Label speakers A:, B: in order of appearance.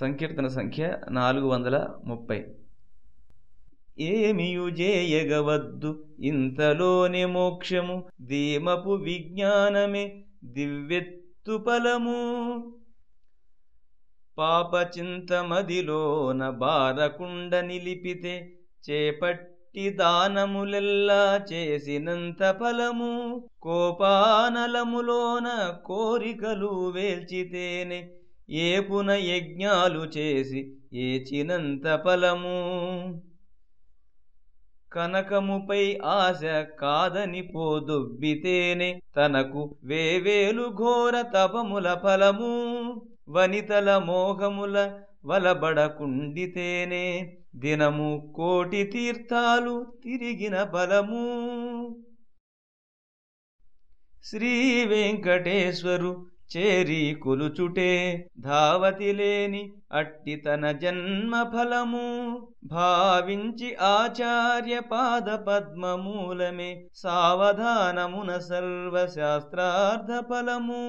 A: సంకీర్తన సంఖ్య నాలుగు వందల ముప్పై. ఏమియు జేయగవద్దు ఇంతలోనే మోక్షము ధీమపు విజ్ఞానమే దివ్యత్తు ఫలము. పాపచింతమదిలోన బారకుండ నిలిపితే చేపట్టి దానములెల్లా చేసినంత ఫలము. కోపానలములోన కోరికలు వేల్చితేనే ఏపున యజ్ఞాలు చేసి ఏచినంత ఫలము? కనకముపై ఆశ కాదని పోదొబ్బితేనే తనకు వేవేలు ఘోర తపముల ఫలము. వనితల మోహముల వలబడకుండితేనే దినము కోటి తీర్థాలు తిరిగిన ఫలము. శ్రీ వెంకటేశ్వరు చేరి కొలుచుటే ధావతి లేని అట్టి తన జన్మ ఫలము. భావించి ఆచార్య పాద పద్మమూలమే సావధానమున సర్వశాస్త్రార్థ ఫలము.